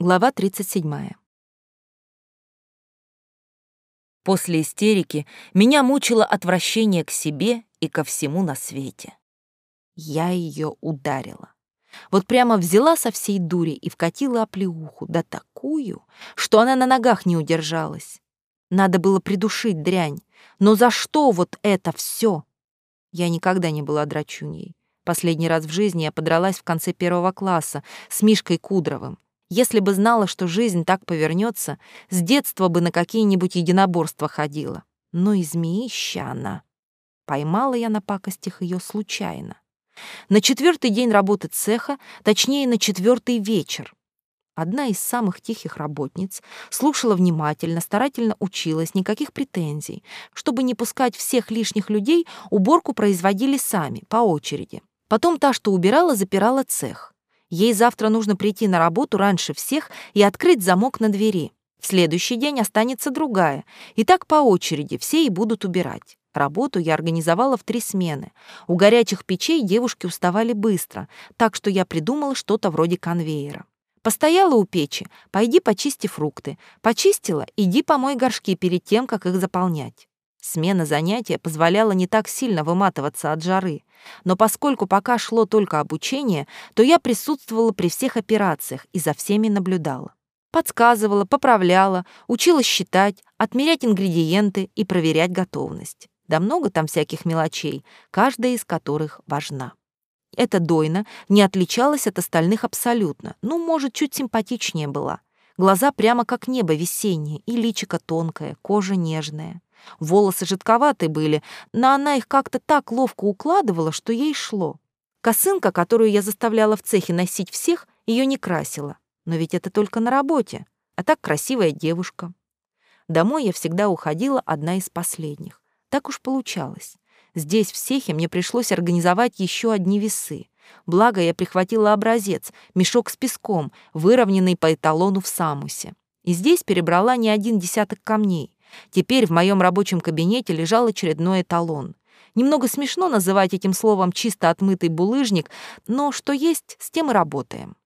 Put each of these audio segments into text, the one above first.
Глава 37. После истерики меня мучило отвращение к себе и ко всему на свете. Я ее ударила. Вот прямо взяла со всей дури и вкатила оплеуху, да такую, что она на ногах не удержалась. Надо было придушить дрянь. Но за что вот это все? Я никогда не была драчуньей. Последний раз в жизни я подралась в конце первого класса с Мишкой Кудровым. Если бы знала, что жизнь так повернется, с детства бы на какие-нибудь единоборства ходила. Но и змеища она. Поймала я на пакостях ее случайно. На четвертый день работы цеха, точнее, на четвертый вечер. Одна из самых тихих работниц слушала внимательно, старательно училась, никаких претензий. Чтобы не пускать всех лишних людей, уборку производили сами, по очереди. Потом та, что убирала, запирала цех. Ей завтра нужно прийти на работу раньше всех и открыть замок на двери. В следующий день останется другая. И так по очереди все и будут убирать. Работу я организовала в три смены. У горячих печей девушки уставали быстро, так что я придумала что-то вроде конвейера. Постояла у печи, пойди почисти фрукты. Почистила, иди помой горшки перед тем, как их заполнять. Смена занятия позволяла не так сильно выматываться от жары, но поскольку пока шло только обучение, то я присутствовала при всех операциях и за всеми наблюдала. Подсказывала, поправляла, училась считать, отмерять ингредиенты и проверять готовность. Да много там всяких мелочей, каждая из которых важна. Эта Дойна не отличалась от остальных абсолютно, ну, может, чуть симпатичнее была. Глаза прямо как небо весеннее, и личико тонкое, кожа нежная. Волосы жидковатые были, но она их как-то так ловко укладывала, что ей шло. Косынка, которую я заставляла в цехе носить всех, ее не красила. Но ведь это только на работе, а так красивая девушка. Домой я всегда уходила одна из последних. Так уж получалось. Здесь, в Сехе, мне пришлось организовать еще одни весы. Благо, я прихватила образец, мешок с песком, выровненный по эталону в Самусе. И здесь перебрала не один десяток камней. Теперь в моем рабочем кабинете лежал очередной эталон. Немного смешно называть этим словом чисто отмытый булыжник, но что есть, с тем и работаем.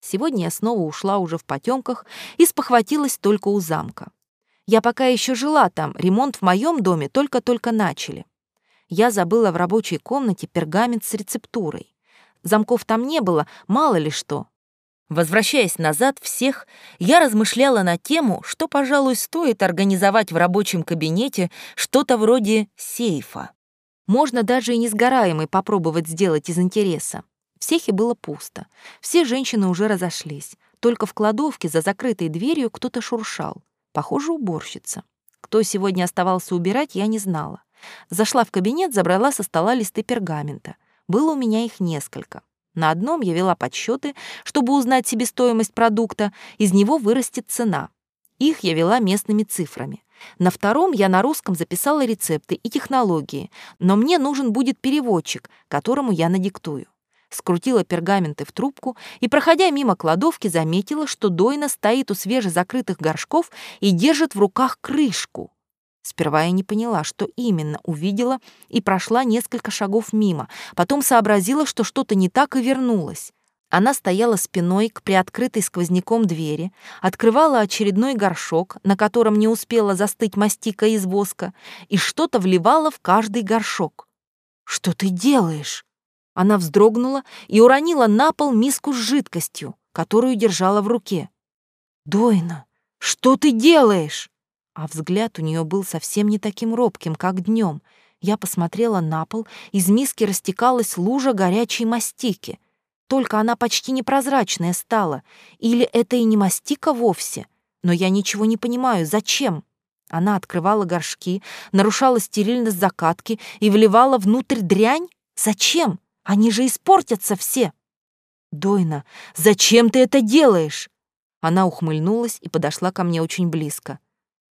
Сегодня я снова ушла уже в потемках и спохватилась только у замка. Я пока еще жила там, ремонт в моем доме только-только начали. Я забыла в рабочей комнате пергамент с рецептурой. Замков там не было, мало ли что. Возвращаясь назад всех, я размышляла на тему, что, пожалуй, стоит организовать в рабочем кабинете что-то вроде сейфа. Можно даже и несгораемый попробовать сделать из интереса. В сехе было пусто. Все женщины уже разошлись. Только в кладовке за закрытой дверью кто-то шуршал. Похоже, уборщица. Кто сегодня оставался убирать, я не знала. Зашла в кабинет, забрала со стола листы пергамента. Было у меня их несколько. На одном я вела подсчеты, чтобы узнать себестоимость продукта, из него вырастет цена. Их я вела местными цифрами. На втором я на русском записала рецепты и технологии, но мне нужен будет переводчик, которому я надиктую. Скрутила пергаменты в трубку и, проходя мимо кладовки, заметила, что Дойна стоит у свежезакрытых горшков и держит в руках крышку. Сперва я не поняла, что именно увидела, и прошла несколько шагов мимо. Потом сообразила, что что-то не так, и вернулась. Она стояла спиной к приоткрытой сквозняком двери, открывала очередной горшок, на котором не успела застыть мастика из воска, и что-то вливала в каждый горшок. «Что ты делаешь?» Она вздрогнула и уронила на пол миску с жидкостью, которую держала в руке. «Дойна, что ты делаешь?» А взгляд у нее был совсем не таким робким, как днем. Я посмотрела на пол, из миски растекалась лужа горячей мастики. Только она почти непрозрачная стала. Или это и не мастика вовсе? Но я ничего не понимаю, зачем? Она открывала горшки, нарушала стерильность закатки и вливала внутрь дрянь? Зачем? Они же испортятся все. Дойна, зачем ты это делаешь? Она ухмыльнулась и подошла ко мне очень близко.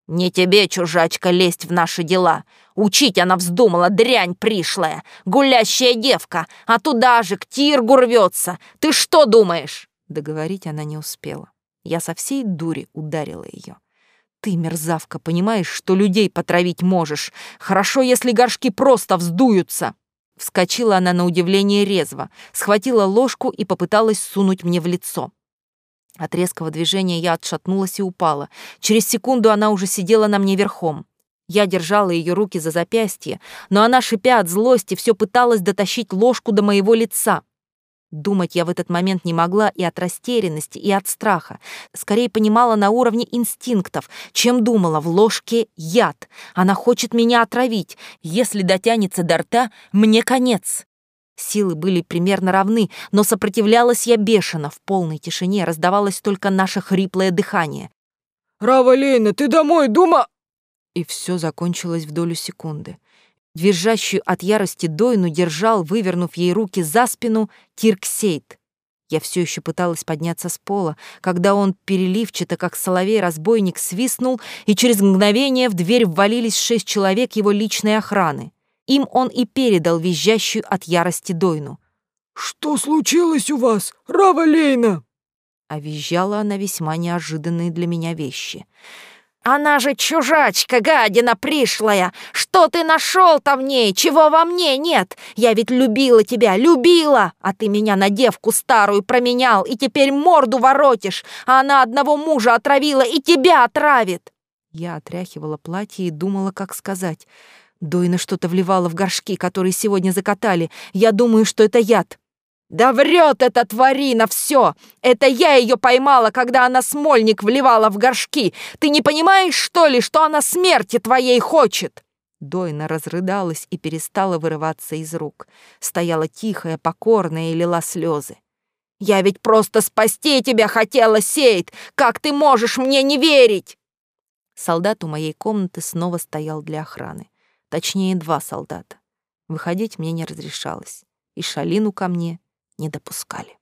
«Не тебе, чужачка, лезть в наши дела. Учить она вздумала, дрянь пришлая, гулящая девка, а туда же к Тиргу рвется. Ты что думаешь?» Договорить она не успела. Я со всей дури ударила ее. «Ты, мерзавка, понимаешь, что людей потравить можешь. Хорошо, если горшки просто вздуются!» Вскочила она на удивление резво, схватила ложку и попыталась сунуть мне в лицо. От резкого движения я отшатнулась и упала. Через секунду она уже сидела на мне верхом. Я держала ее руки за запястье, но она, шипя от злости, все пыталась дотащить ложку до моего лица. Думать я в этот момент не могла и от растерянности, и от страха. Скорее понимала на уровне инстинктов, чем думала, в ложке яд. Она хочет меня отравить. Если дотянется до рта, мне конец. Силы были примерно равны, но сопротивлялась я бешено. В полной тишине раздавалось только наше хриплое дыхание. «Рава Лейна, ты домой, дума...» И все закончилось в долю секунды. Визжащую от ярости Дойну держал, вывернув ей руки за спину, Тирксейт. Я все еще пыталась подняться с пола, когда он переливчато, как соловей-разбойник, свистнул, и через мгновение в дверь ввалились шесть человек его личной охраны. Им он и передал визжащую от ярости Дойну. «Что случилось у вас, Рава Лейна?» А визжала она весьма неожиданные для меня вещи. «Она же чужачка, гадина пришлая! Что ты нашел-то в ней? Чего во мне нет? Я ведь любила тебя, любила! А ты меня на девку старую променял, и теперь морду воротишь, а она одного мужа отравила и тебя отравит!» Я отряхивала платье и думала, как сказать. Дойна что-то вливала в горшки, которые сегодня закатали. Я думаю, что это яд. «Да врет эта тварина все! Это я ее поймала, когда она смольник вливала в горшки! Ты не понимаешь, что ли, что она смерти твоей хочет?» Дойна разрыдалась и перестала вырываться из рук. Стояла тихая, покорная и лила слезы. «Я ведь просто спасти тебя хотела, Сейд! Как ты можешь мне не верить?» Солдат у моей комнаты снова стоял для охраны. Точнее, два солдата. Выходить мне не разрешалось, и Шалину ко мне не допускали.